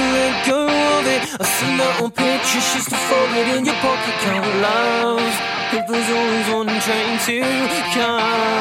let go of it. I see 아스나운 pictures she's to fold it in your pocket. Count love If there's always one train to come.